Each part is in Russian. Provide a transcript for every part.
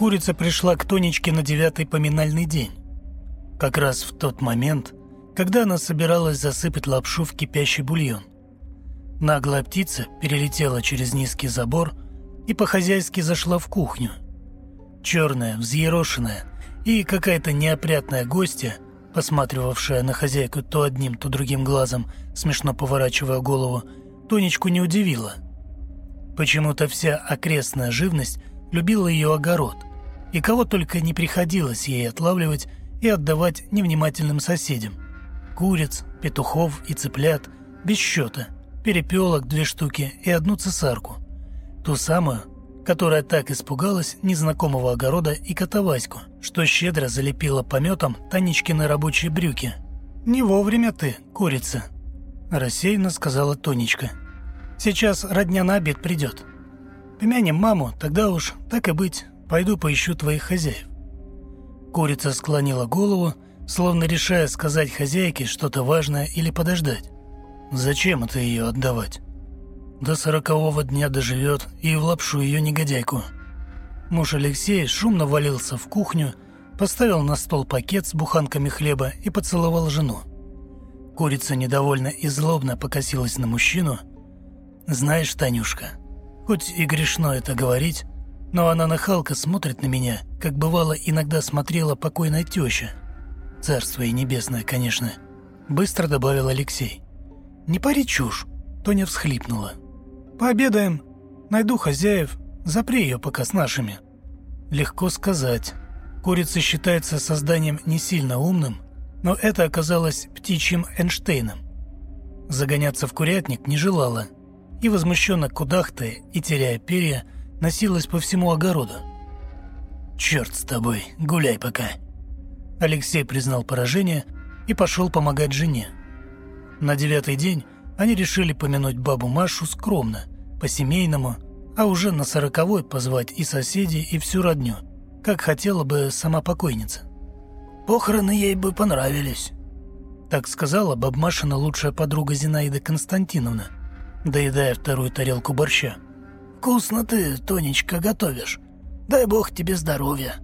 курица пришла к Тонечке на девятый поминальный день. Как раз в тот момент, когда она собиралась засыпать лапшу в кипящий бульон. Наглая птица перелетела через низкий забор и по-хозяйски зашла в кухню. Черная, взъерошенная и какая-то неопрятная гостья, посматривавшая на хозяйку то одним, то другим глазом, смешно поворачивая голову, Тонечку не удивила. Почему-то вся окрестная живность любила ее огород, и кого только не приходилось ей отлавливать и отдавать невнимательным соседям. Куриц, петухов и цыплят без счета, перепелок две штуки и одну цесарку. Ту самую, которая так испугалась незнакомого огорода и котоваську, что щедро залепила пометом Танечкины рабочие брюки. «Не вовремя ты, курица», – рассеянно сказала Тонечка. «Сейчас родня на обед придет. Помянем маму, тогда уж, так и быть, пойду поищу твоих хозяев». Курица склонила голову, словно решая сказать хозяйке что-то важное или подождать. «Зачем это ее отдавать?» До сорокового дня доживет и в лапшу ее негодяйку. Муж Алексей шумно валился в кухню, поставил на стол пакет с буханками хлеба и поцеловал жену. Курица недовольно и злобно покосилась на мужчину. «Знаешь, Танюшка, хоть и грешно это говорить, но она нахалка смотрит на меня, как бывало иногда смотрела покойная теща. Царство и небесное, конечно», — быстро добавил Алексей. «Не пари чушь», — Тоня всхлипнула. Пообедаем. Найду хозяев. Запри ее пока с нашими». Легко сказать. Курица считается созданием не сильно умным, но это оказалось птичьим Эйнштейном. Загоняться в курятник не желала, и возмущенно кудахтая и теряя перья, носилась по всему огороду. «Черт с тобой, гуляй пока!» Алексей признал поражение и пошел помогать жене. На девятый день они решили помянуть бабу Машу скромно, по-семейному, а уже на сороковой позвать и соседей, и всю родню, как хотела бы сама покойница. «Похороны ей бы понравились», — так сказала бабмашина лучшая подруга Зинаида Константиновна, доедая вторую тарелку борща. «Вкусно ты, Тонечка, готовишь. Дай бог тебе здоровья.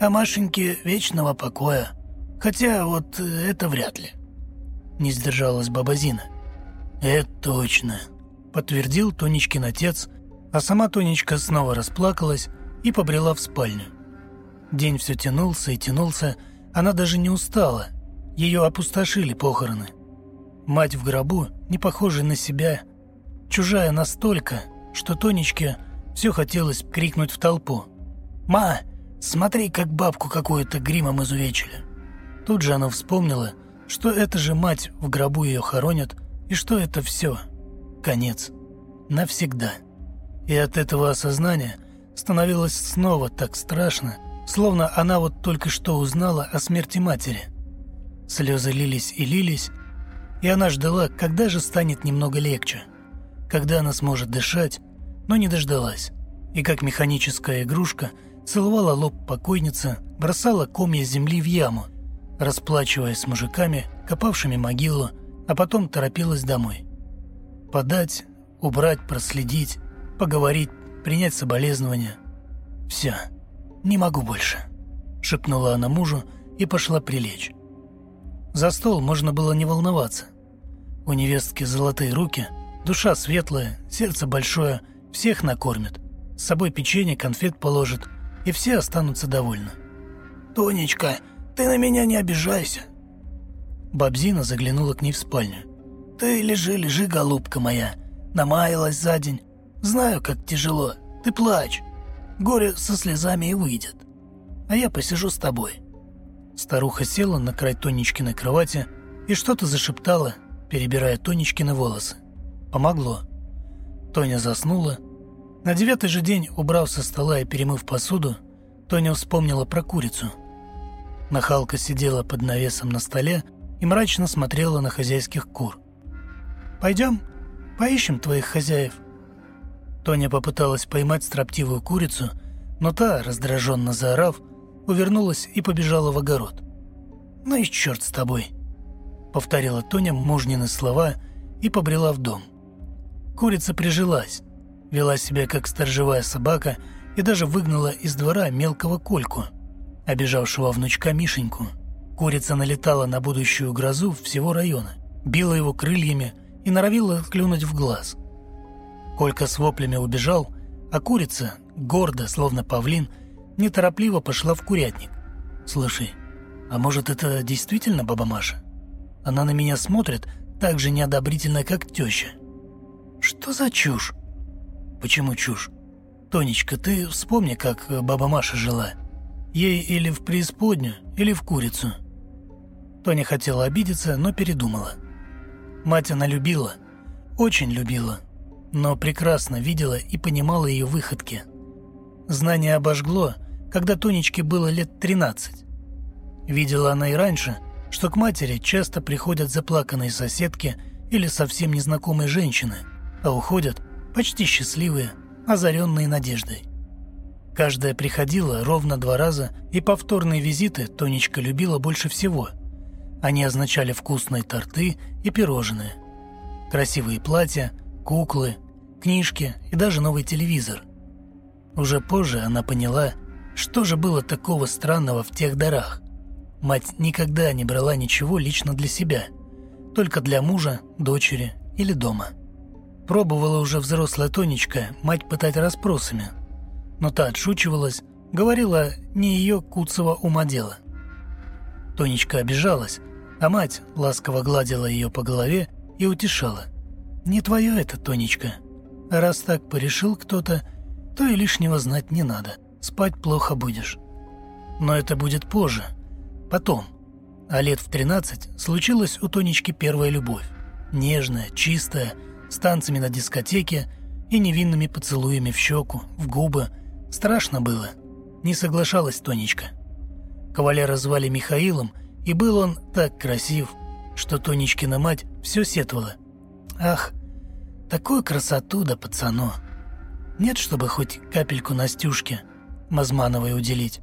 А Машеньке вечного покоя. Хотя вот это вряд ли». Не сдержалась баба Зина. «Это точно», — подтвердил Тонечкин отец, а сама Тонечка снова расплакалась и побрела в спальню. День все тянулся и тянулся, она даже не устала. Ее опустошили похороны. Мать в гробу, не похожая на себя, чужая настолько, что Тонечке все хотелось крикнуть в толпу. «Ма, смотри, как бабку какую-то гримом изувечили!» Тут же она вспомнила, что это же мать в гробу ее хоронят, и что это все конец. Навсегда. И от этого осознания становилось снова так страшно, словно она вот только что узнала о смерти матери. Слезы лились и лились, и она ждала, когда же станет немного легче, когда она сможет дышать, но не дождалась. И как механическая игрушка целовала лоб покойницы, бросала комья земли в яму, расплачиваясь с мужиками, копавшими могилу, а потом торопилась домой. Подать, убрать, проследить, поговорить, принять соболезнования. «Все, не могу больше», — шепнула она мужу и пошла прилечь. За стол можно было не волноваться. У невестки золотые руки, душа светлая, сердце большое, всех накормит. С собой печенье, конфет положит, и все останутся довольны. «Тонечка, ты на меня не обижайся», Бабзина заглянула к ней в спальню. «Ты лежи, лежи, голубка моя. Намаялась за день. Знаю, как тяжело. Ты плачь. Горе со слезами и выйдет. А я посижу с тобой». Старуха села на край Тонечкиной кровати и что-то зашептала, перебирая Тонечкины волосы. Помогло. Тоня заснула. На девятый же день, убрав со стола и перемыв посуду, Тоня вспомнила про курицу. Нахалка сидела под навесом на столе, и мрачно смотрела на хозяйских кур. «Пойдем, поищем твоих хозяев». Тоня попыталась поймать строптивую курицу, но та, раздраженно заорав, увернулась и побежала в огород. «Ну и черт с тобой!» — повторила Тоня мужнины слова и побрела в дом. Курица прижилась, вела себя как сторожевая собака и даже выгнала из двора мелкого Кольку, обижавшего внучка Мишеньку. Курица налетала на будущую грозу всего района, била его крыльями и норовила клюнуть в глаз. Колька с воплями убежал, а курица, гордо, словно павлин, неторопливо пошла в курятник. «Слушай, а может, это действительно баба Маша? Она на меня смотрит так же неодобрительно, как теща». «Что за чушь?» «Почему чушь? Тонечка, ты вспомни, как баба Маша жила. Ей или в преисподнюю, или в курицу». Тоня хотела обидеться, но передумала. Мать она любила, очень любила, но прекрасно видела и понимала ее выходки. Знание обожгло, когда Тонечке было лет 13. Видела она и раньше, что к матери часто приходят заплаканные соседки или совсем незнакомые женщины, а уходят почти счастливые, озаренные надеждой. Каждая приходила ровно два раза, и повторные визиты Тонечка любила больше всего. Они означали вкусные торты и пирожные, красивые платья, куклы, книжки и даже новый телевизор. Уже позже она поняла, что же было такого странного в тех дарах. Мать никогда не брала ничего лично для себя, только для мужа, дочери или дома. Пробовала уже взрослая Тонечка мать пытать расспросами, но та отшучивалась, говорила не ее куцого ума дело. Тонечка обижалась, а мать ласково гладила ее по голове и утешала. «Не твое это, Тонечка. раз так порешил кто-то, то и лишнего знать не надо. Спать плохо будешь. Но это будет позже, потом. А лет в 13 случилась у Тонечки первая любовь. Нежная, чистая, с танцами на дискотеке и невинными поцелуями в щеку, в губы. Страшно было. Не соглашалась Тонечка. Кавалера звали Михаилом, и был он так красив, что Тонечкина мать все сетовала. Ах, такую красоту да пацану. Нет, чтобы хоть капельку Настюшке Мазмановой уделить.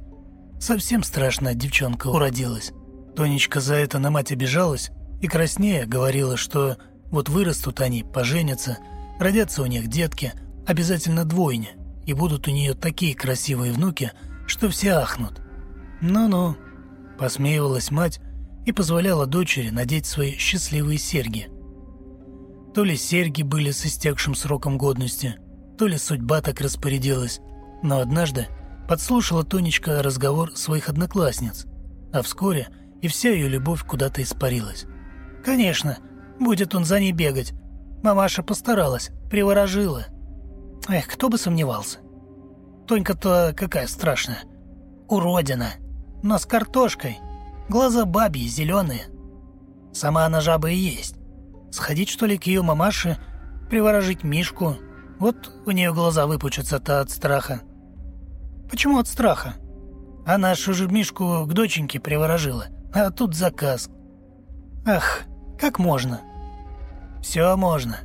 Совсем страшная девчонка уродилась. Тонечка за это на мать обижалась и краснее говорила, что вот вырастут они, поженятся, родятся у них детки, обязательно двойня, и будут у нее такие красивые внуки, что все ахнут. «Ну-ну», – посмеивалась мать и позволяла дочери надеть свои счастливые серьги. То ли серьги были с истекшим сроком годности – то ли судьба так распорядилась, но однажды подслушала Тонечка разговор своих одноклассниц, а вскоре и вся ее любовь куда-то испарилась. «Конечно, будет он за ней бегать. Мамаша постаралась, приворожила. Эх, кто бы сомневался. Тонька-то какая страшная. Уродина. Но с картошкой. Глаза бабьи, зеленые. Сама она жаба и есть. Сходить, что ли, к ее мамаше, приворожить Мишку, вот у нее глаза выпучатся-то от страха. Почему от страха? Она же Мишку к доченьке приворожила, а тут заказ. Ах, как можно? Все можно.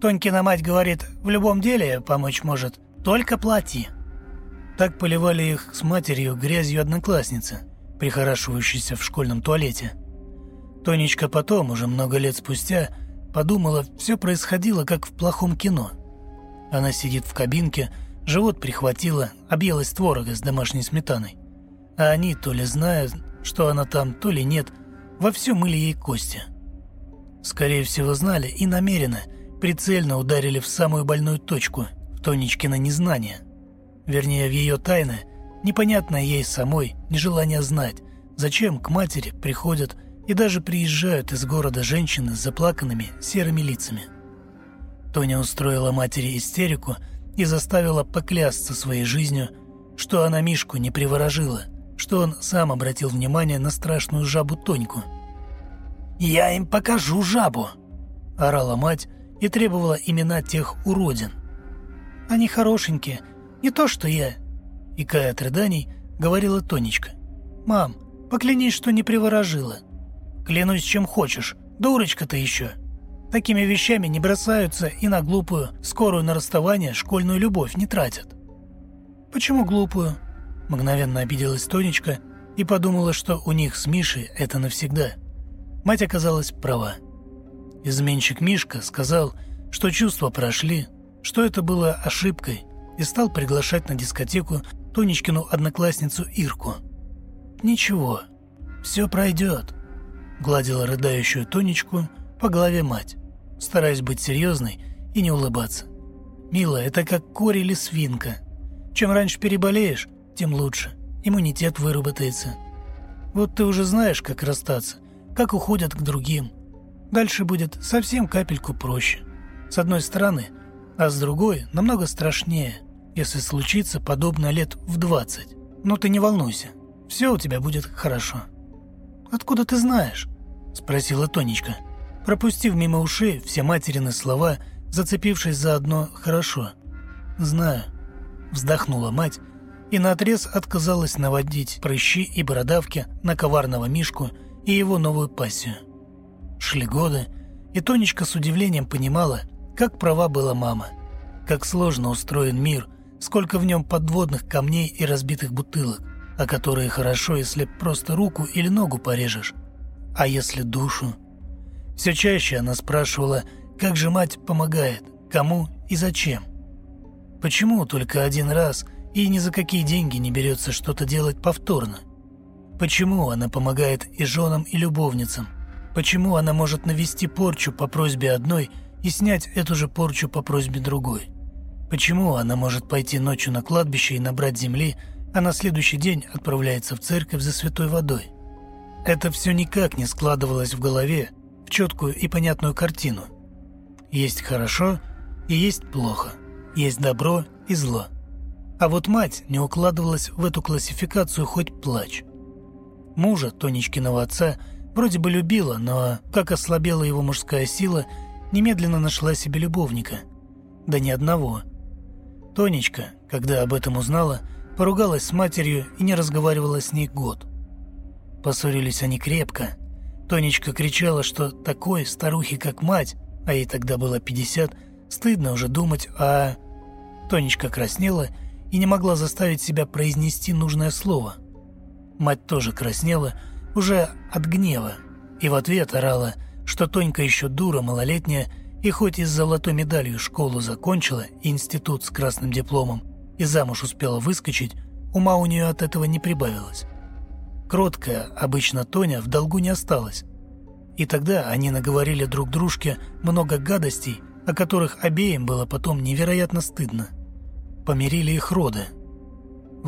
Тонькина мать говорит, в любом деле помочь может, только плати. Так поливали их с матерью грязью одноклассницы, прихорашивающейся в школьном туалете. Тонечка потом, уже много лет спустя, подумала, все происходило как в плохом кино – она сидит в кабинке, живот прихватило, объелась творога с домашней сметаной. А они то ли знают, что она там, то ли нет, вовсю мыли ей кости. Скорее всего, знали и намеренно, прицельно ударили в самую больную точку, в Тонечкино незнание. Вернее, в ее тайны, непонятное ей самой нежелание знать, зачем к матери приходят и даже приезжают из города женщины с заплаканными серыми лицами. Тоня устроила матери истерику и заставила поклясться своей жизнью, что она Мишку не приворожила, что он сам обратил внимание на страшную жабу Тоньку. «Я им покажу жабу!» – орала мать и требовала имена тех уродин. «Они хорошенькие, не то что я!» И Кая от рыданий говорила Тонечка. «Мам, поклянись, что не приворожила!» «Клянусь, чем хочешь, дурочка ты еще!» Такими вещами не бросаются и на глупую, скорую на расставание школьную любовь не тратят. «Почему глупую?» Мгновенно обиделась Тонечка и подумала, что у них с Мишей это навсегда. Мать оказалась права. Изменщик Мишка сказал, что чувства прошли, что это было ошибкой, и стал приглашать на дискотеку Тонечкину одноклассницу Ирку. «Ничего, все пройдет», — гладила рыдающую Тонечку по голове мать, стараясь быть серьезной и не улыбаться. «Милая, это как корь или свинка. Чем раньше переболеешь, тем лучше. Иммунитет выработается. Вот ты уже знаешь, как расстаться, как уходят к другим. Дальше будет совсем капельку проще. С одной стороны, а с другой намного страшнее, если случится подобное лет в 20. Но ты не волнуйся, все у тебя будет хорошо. «Откуда ты знаешь?» – спросила Тонечка, пропустив мимо ушей все материны слова, зацепившись за одно «хорошо». «Знаю», – вздохнула мать и наотрез отказалась наводить прыщи и бородавки на коварного Мишку и его новую пассию. Шли годы, и Тонечка с удивлением понимала, как права была мама, как сложно устроен мир, сколько в нем подводных камней и разбитых бутылок, о которые хорошо, если просто руку или ногу порежешь. А если душу? Все чаще она спрашивала, как же мать помогает, кому и зачем. Почему только один раз и ни за какие деньги не берется что-то делать повторно? Почему она помогает и женам, и любовницам? Почему она может навести порчу по просьбе одной и снять эту же порчу по просьбе другой? Почему она может пойти ночью на кладбище и набрать земли, а на следующий день отправляется в церковь за святой водой? Это все никак не складывалось в голове в четкую и понятную картину. Есть хорошо и есть плохо, есть добро и зло. А вот мать не укладывалась в эту классификацию хоть плачь. Мужа, Тонечкиного отца, вроде бы любила, но, как ослабела его мужская сила, немедленно нашла себе любовника. Да ни одного. Тонечка, когда об этом узнала, поругалась с матерью и не разговаривала с ней год. Поссорились они крепко. Тонечка кричала, что такой старухе, как мать, а ей тогда было 50, стыдно уже думать о... Тонечка краснела и не могла заставить себя произнести нужное слово – Мать тоже краснела, уже от гнева, и в ответ орала, что Тонька еще дура малолетняя, и хоть и с золотой медалью школу закончила институт с красным дипломом, и замуж успела выскочить, ума у нее от этого не прибавилось. Кроткая, обычно Тоня, в долгу не осталась. И тогда они наговорили друг дружке много гадостей, о которых обеим было потом невероятно стыдно. Помирили их роды –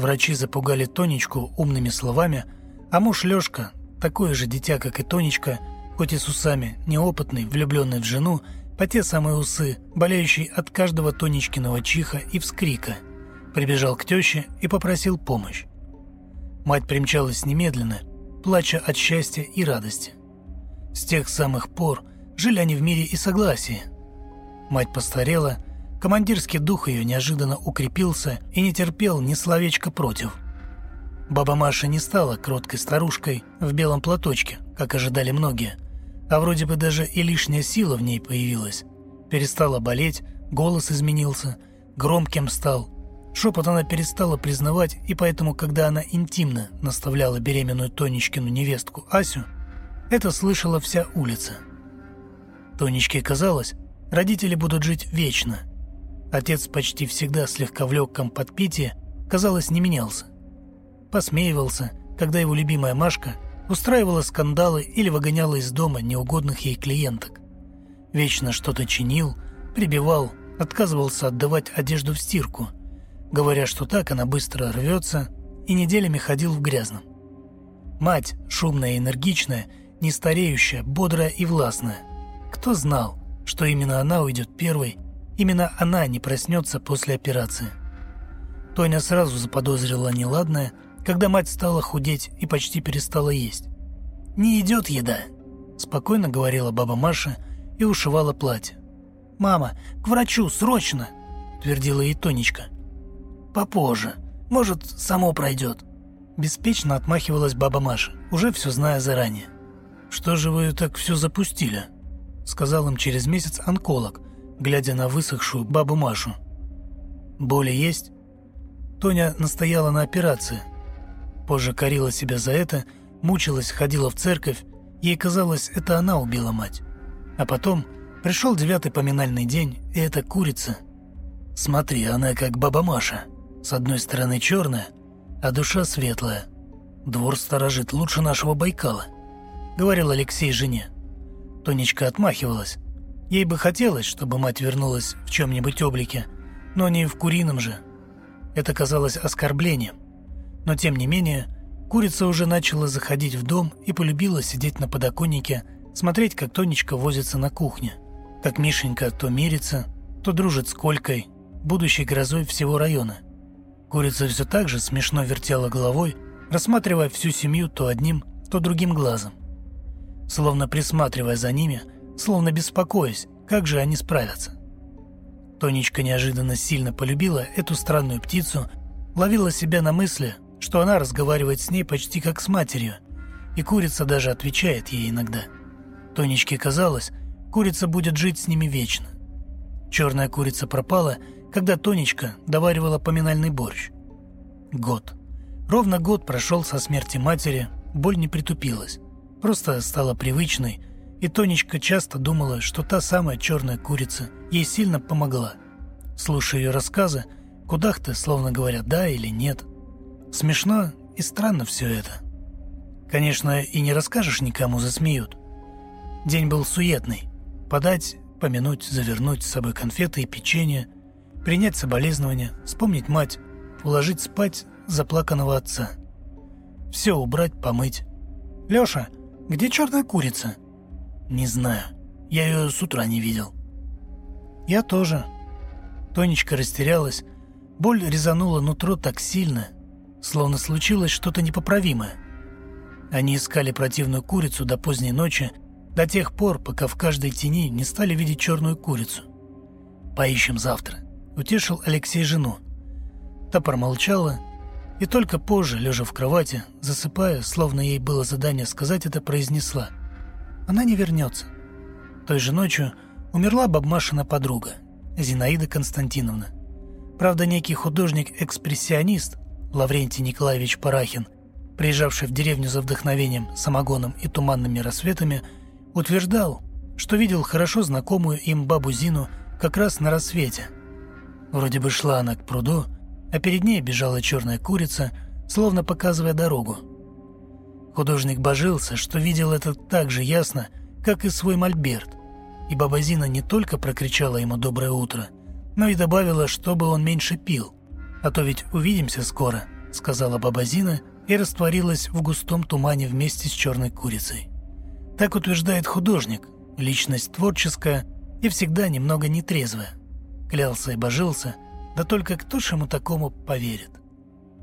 Врачи запугали Тонечку умными словами, а муж Лёшка, такое же дитя, как и Тонечка, хоть и с усами, неопытный, влюбленный в жену, по те самые усы, болеющий от каждого Тонечкиного чиха и вскрика, прибежал к тёще и попросил помощь. Мать примчалась немедленно, плача от счастья и радости. С тех самых пор жили они в мире и согласии. Мать постарела – Командирский дух ее неожиданно укрепился и не терпел ни словечка против. Баба Маша не стала кроткой старушкой в белом платочке, как ожидали многие, а вроде бы даже и лишняя сила в ней появилась. Перестала болеть, голос изменился, громким стал. Шепот она перестала признавать, и поэтому, когда она интимно наставляла беременную Тонечкину невестку Асю, это слышала вся улица. Тонечке казалось, родители будут жить вечно – Отец почти всегда слегка в легком подпитии, казалось, не менялся. Посмеивался, когда его любимая Машка устраивала скандалы или выгоняла из дома неугодных ей клиенток. Вечно что-то чинил, прибивал, отказывался отдавать одежду в стирку, говоря, что так она быстро рвется, и неделями ходил в грязном. Мать, шумная и энергичная, не стареющая, бодрая и властная. Кто знал, что именно она уйдет первой Именно она не проснется после операции. Тоня сразу заподозрила неладное, когда мать стала худеть и почти перестала есть. «Не идет еда», – спокойно говорила баба Маша и ушивала платье. «Мама, к врачу, срочно!» – твердила ей Тонечка. «Попозже. Может, само пройдет». Беспечно отмахивалась баба Маша, уже все зная заранее. «Что же вы так все запустили?» – сказал им через месяц онколог, глядя на высохшую бабу Машу. «Боли есть?» Тоня настояла на операции. Позже корила себя за это, мучилась, ходила в церковь. Ей казалось, это она убила мать. А потом пришел девятый поминальный день, и эта курица... «Смотри, она как баба Маша. С одной стороны черная, а душа светлая. Двор сторожит лучше нашего Байкала», — говорил Алексей жене. Тонечка отмахивалась. Ей бы хотелось, чтобы мать вернулась в чем-нибудь облике, но не в курином же. Это казалось оскорблением. Но тем не менее, курица уже начала заходить в дом и полюбила сидеть на подоконнике, смотреть, как Тонечка возится на кухне, как Мишенька то мирится, то дружит с Колькой, будущей грозой всего района. Курица все так же смешно вертела головой, рассматривая всю семью то одним, то другим глазом. Словно присматривая за ними, словно беспокоясь, как же они справятся. Тонечка неожиданно сильно полюбила эту странную птицу, ловила себя на мысли, что она разговаривает с ней почти как с матерью, и курица даже отвечает ей иногда. Тонечке казалось, курица будет жить с ними вечно. Черная курица пропала, когда Тонечка доваривала поминальный борщ. Год. Ровно год прошел со смерти матери, боль не притупилась, просто стала привычной, и Тонечка часто думала, что та самая черная курица ей сильно помогла. Слушая ее рассказы, кудах-то словно говорят «да» или «нет». Смешно и странно все это. Конечно, и не расскажешь никому, засмеют. День был суетный. Подать, помянуть, завернуть с собой конфеты и печенье, принять соболезнования, вспомнить мать, уложить спать заплаканного отца. Все убрать, помыть. «Леша, где черная курица?» «Не знаю. Я ее с утра не видел». «Я тоже». Тонечка растерялась. Боль резанула нутро так сильно, словно случилось что-то непоправимое. Они искали противную курицу до поздней ночи, до тех пор, пока в каждой тени не стали видеть черную курицу. «Поищем завтра», — утешил Алексей жену. Та промолчала, и только позже, лежа в кровати, засыпая, словно ей было задание сказать это, произнесла. «Она не вернется». Той же ночью умерла бабмашина подруга, Зинаида Константиновна. Правда, некий художник-экспрессионист Лаврентий Николаевич Парахин, приезжавший в деревню за вдохновением, самогоном и туманными рассветами, утверждал, что видел хорошо знакомую им бабу Зину как раз на рассвете. Вроде бы шла она к пруду, а перед ней бежала черная курица, словно показывая дорогу. Художник божился, что видел это так же ясно, как и свой мольберт, и баба Зина не только прокричала ему «доброе утро», но и добавила, чтобы он меньше пил. «А то ведь увидимся скоро», — сказала баба Зина и растворилась в густом тумане вместе с черной курицей. Так утверждает художник, личность творческая и всегда немного нетрезвая. Клялся и божился, да только кто ж ему такому поверит?